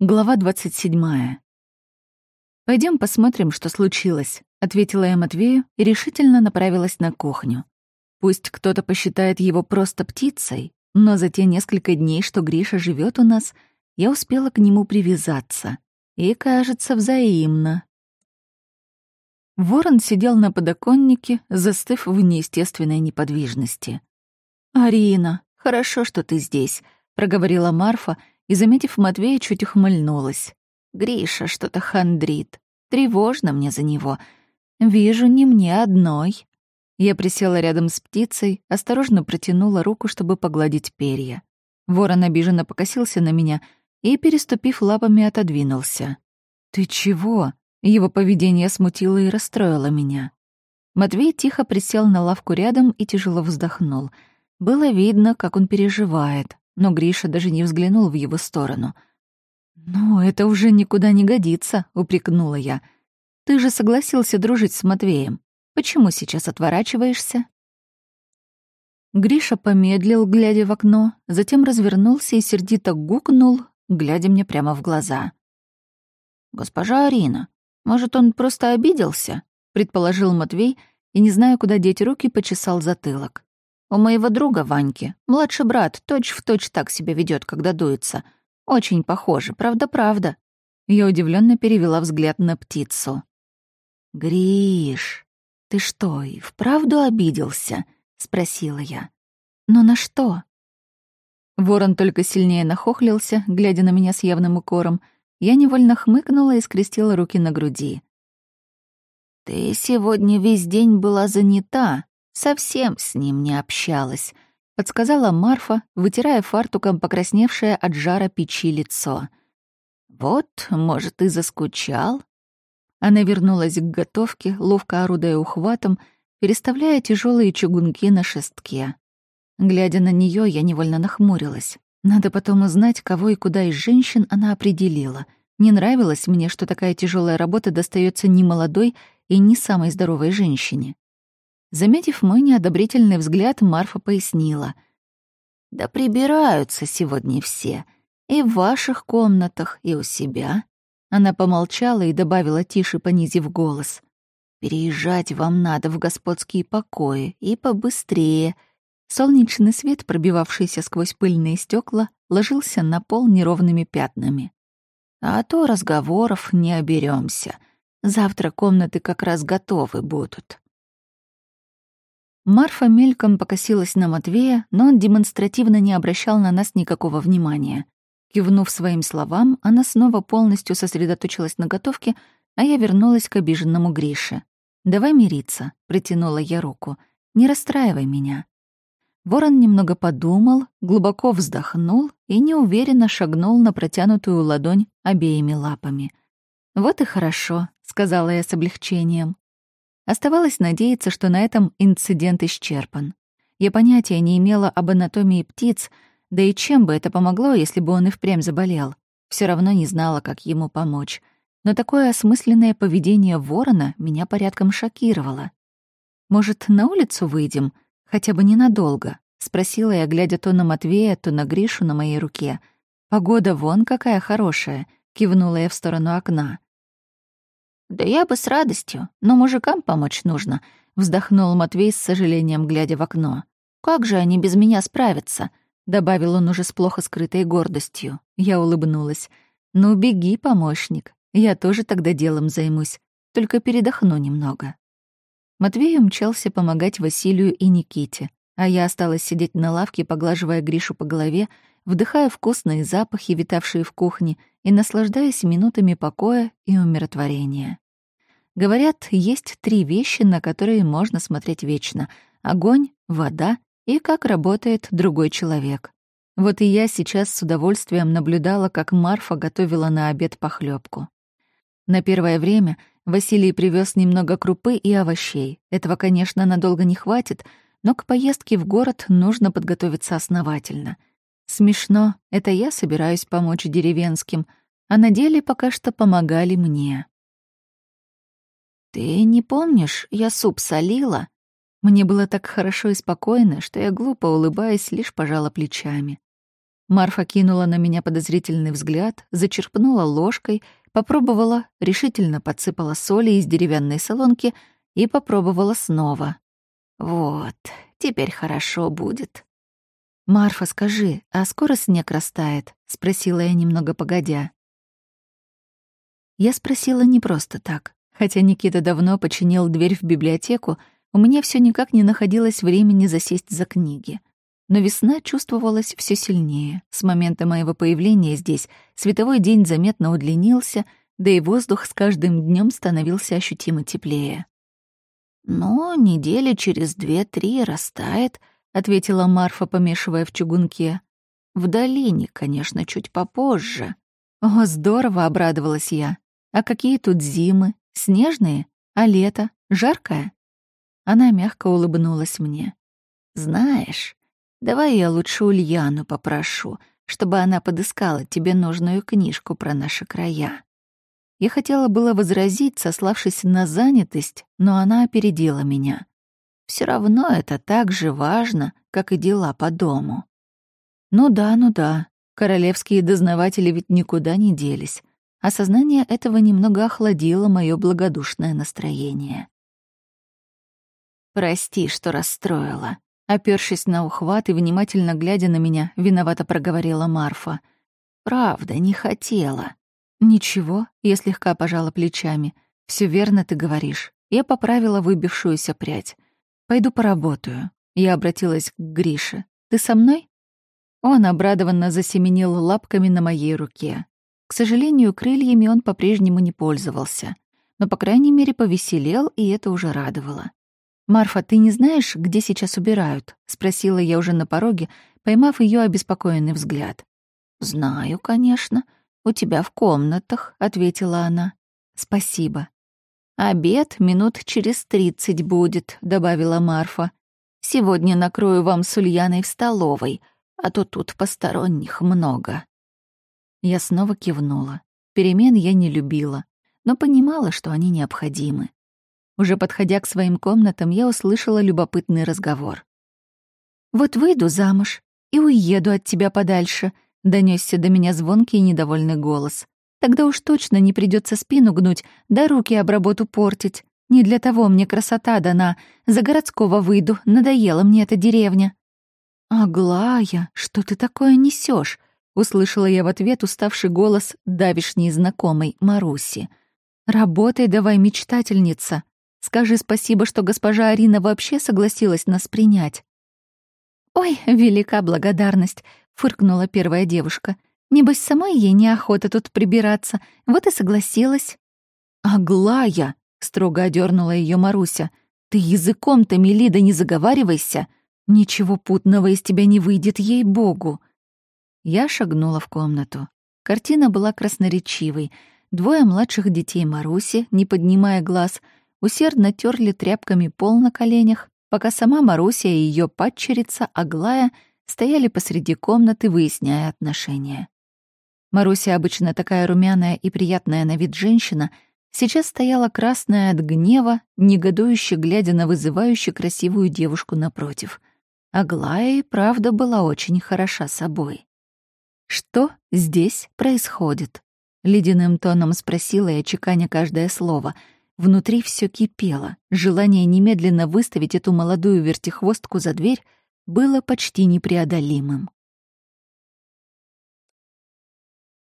Глава 27. Пойдем посмотрим, что случилось», — ответила я Матвею и решительно направилась на кухню. Пусть кто-то посчитает его просто птицей, но за те несколько дней, что Гриша живет у нас, я успела к нему привязаться. И, кажется, взаимно. Ворон сидел на подоконнике, застыв в неестественной неподвижности. «Арина, хорошо, что ты здесь», — проговорила Марфа, — и, заметив Матвея, чуть ухмыльнулась. «Гриша что-то хандрит. Тревожно мне за него. Вижу, не мне одной». Я присела рядом с птицей, осторожно протянула руку, чтобы погладить перья. Ворон обиженно покосился на меня и, переступив лапами, отодвинулся. «Ты чего?» Его поведение смутило и расстроило меня. Матвей тихо присел на лавку рядом и тяжело вздохнул. Было видно, как он переживает но Гриша даже не взглянул в его сторону. «Ну, это уже никуда не годится», — упрекнула я. «Ты же согласился дружить с Матвеем. Почему сейчас отворачиваешься?» Гриша помедлил, глядя в окно, затем развернулся и сердито гукнул, глядя мне прямо в глаза. «Госпожа Арина, может, он просто обиделся?» — предположил Матвей и, не зная, куда деть руки, почесал затылок. У моего друга Ваньки младший брат точь-в-точь точь так себя ведет, когда дуется. Очень похоже, правда-правда. Я удивленно перевела взгляд на птицу. «Гриш, ты что, и вправду обиделся?» — спросила я. «Но на что?» Ворон только сильнее нахохлился, глядя на меня с явным укором. Я невольно хмыкнула и скрестила руки на груди. «Ты сегодня весь день была занята», совсем с ним не общалась», — подсказала Марфа, вытирая фартуком покрасневшее от жара печи лицо. «Вот, может, и заскучал?» Она вернулась к готовке, ловко орудая ухватом, переставляя тяжелые чугунки на шестке. Глядя на нее, я невольно нахмурилась. Надо потом узнать, кого и куда из женщин она определила. Не нравилось мне, что такая тяжелая работа достается не молодой и не самой здоровой женщине. Заметив мой неодобрительный взгляд, Марфа пояснила. «Да прибираются сегодня все. И в ваших комнатах, и у себя». Она помолчала и добавила тише, понизив голос. «Переезжать вам надо в господские покои, и побыстрее». Солнечный свет, пробивавшийся сквозь пыльные стекла, ложился на пол неровными пятнами. «А то разговоров не оберемся. Завтра комнаты как раз готовы будут». Марфа мельком покосилась на Матвея, но он демонстративно не обращал на нас никакого внимания. Кивнув своим словам, она снова полностью сосредоточилась на готовке, а я вернулась к обиженному Грише. «Давай мириться», — протянула я руку. «Не расстраивай меня». Ворон немного подумал, глубоко вздохнул и неуверенно шагнул на протянутую ладонь обеими лапами. «Вот и хорошо», — сказала я с облегчением. Оставалось надеяться, что на этом инцидент исчерпан. Я понятия не имела об анатомии птиц, да и чем бы это помогло, если бы он и впрямь заболел. Все равно не знала, как ему помочь. Но такое осмысленное поведение ворона меня порядком шокировало. «Может, на улицу выйдем? Хотя бы ненадолго?» — спросила я, глядя то на Матвея, то на Гришу на моей руке. «Погода вон какая хорошая», — кивнула я в сторону окна. «Да я бы с радостью, но мужикам помочь нужно», — вздохнул Матвей с сожалением, глядя в окно. «Как же они без меня справятся?» — добавил он уже с плохо скрытой гордостью. Я улыбнулась. «Ну, беги, помощник. Я тоже тогда делом займусь. Только передохну немного». Матвей умчался помогать Василию и Никите, а я осталась сидеть на лавке, поглаживая Гришу по голове, вдыхая вкусные запахи, витавшие в кухне, и наслаждаясь минутами покоя и умиротворения. Говорят, есть три вещи, на которые можно смотреть вечно — огонь, вода и как работает другой человек. Вот и я сейчас с удовольствием наблюдала, как Марфа готовила на обед похлебку. На первое время Василий привез немного крупы и овощей. Этого, конечно, надолго не хватит, но к поездке в город нужно подготовиться основательно — Смешно, это я собираюсь помочь деревенским, а на деле пока что помогали мне. «Ты не помнишь, я суп солила?» Мне было так хорошо и спокойно, что я, глупо улыбаясь, лишь пожала плечами. Марфа кинула на меня подозрительный взгляд, зачерпнула ложкой, попробовала, решительно подсыпала соли из деревянной солонки и попробовала снова. «Вот, теперь хорошо будет». «Марфа, скажи, а скоро снег растает?» — спросила я немного погодя. Я спросила не просто так. Хотя Никита давно починил дверь в библиотеку, у меня все никак не находилось времени засесть за книги. Но весна чувствовалась все сильнее. С момента моего появления здесь световой день заметно удлинился, да и воздух с каждым днем становился ощутимо теплее. «Но недели через две-три растает», — ответила Марфа, помешивая в чугунке. «В долине, конечно, чуть попозже». «О, здорово!» — обрадовалась я. «А какие тут зимы? Снежные? А лето? Жаркое?» Она мягко улыбнулась мне. «Знаешь, давай я лучше Ульяну попрошу, чтобы она подыскала тебе нужную книжку про наши края». Я хотела было возразить, сославшись на занятость, но она опередила меня. Все равно это так же важно, как и дела по дому. Ну да, ну да, королевские дознаватели ведь никуда не делись. Осознание этого немного охладило мое благодушное настроение. «Прости, что расстроила», — опершись на ухват и внимательно глядя на меня, виновато проговорила Марфа. «Правда, не хотела». «Ничего», — я слегка пожала плечами. Все верно ты говоришь». Я поправила выбившуюся прядь. «Пойду поработаю». Я обратилась к Грише. «Ты со мной?» Он обрадованно засеменил лапками на моей руке. К сожалению, крыльями он по-прежнему не пользовался. Но, по крайней мере, повеселел, и это уже радовало. «Марфа, ты не знаешь, где сейчас убирают?» — спросила я уже на пороге, поймав ее обеспокоенный взгляд. «Знаю, конечно», «У тебя в комнатах», — ответила она. «Спасибо». «Обед минут через тридцать будет», — добавила Марфа. «Сегодня накрою вам с Ульяной в столовой, а то тут посторонних много». Я снова кивнула. Перемен я не любила, но понимала, что они необходимы. Уже подходя к своим комнатам, я услышала любопытный разговор. «Вот выйду замуж и уеду от тебя подальше», Донесся до меня звонкий и недовольный голос. Тогда уж точно не придется спину гнуть, да руки об работу портить. Не для того мне красота дана. За городского выйду, надоела мне эта деревня. «Аглая, что ты такое несешь? услышала я в ответ уставший голос давишней знакомой Маруси. «Работай давай, мечтательница. Скажи спасибо, что госпожа Арина вообще согласилась нас принять». «Ой, велика благодарность фыркнула первая девушка. Небось, самой ей неохота тут прибираться, вот и согласилась. «Аглая!» — строго одернула ее Маруся. «Ты языком-то, Мелида, не заговаривайся! Ничего путного из тебя не выйдет, ей-богу!» Я шагнула в комнату. Картина была красноречивой. Двое младших детей Маруси, не поднимая глаз, усердно терли тряпками пол на коленях, пока сама Маруся и ее падчерица Аглая — стояли посреди комнаты, выясняя отношения. Маруся, обычно такая румяная и приятная на вид женщина, сейчас стояла красная от гнева, негодующе глядя на вызывающе красивую девушку напротив. Аглая и правда была очень хороша собой. «Что здесь происходит?» — ледяным тоном спросила я, чеканя каждое слово. Внутри все кипело. Желание немедленно выставить эту молодую вертихвостку за дверь было почти непреодолимым.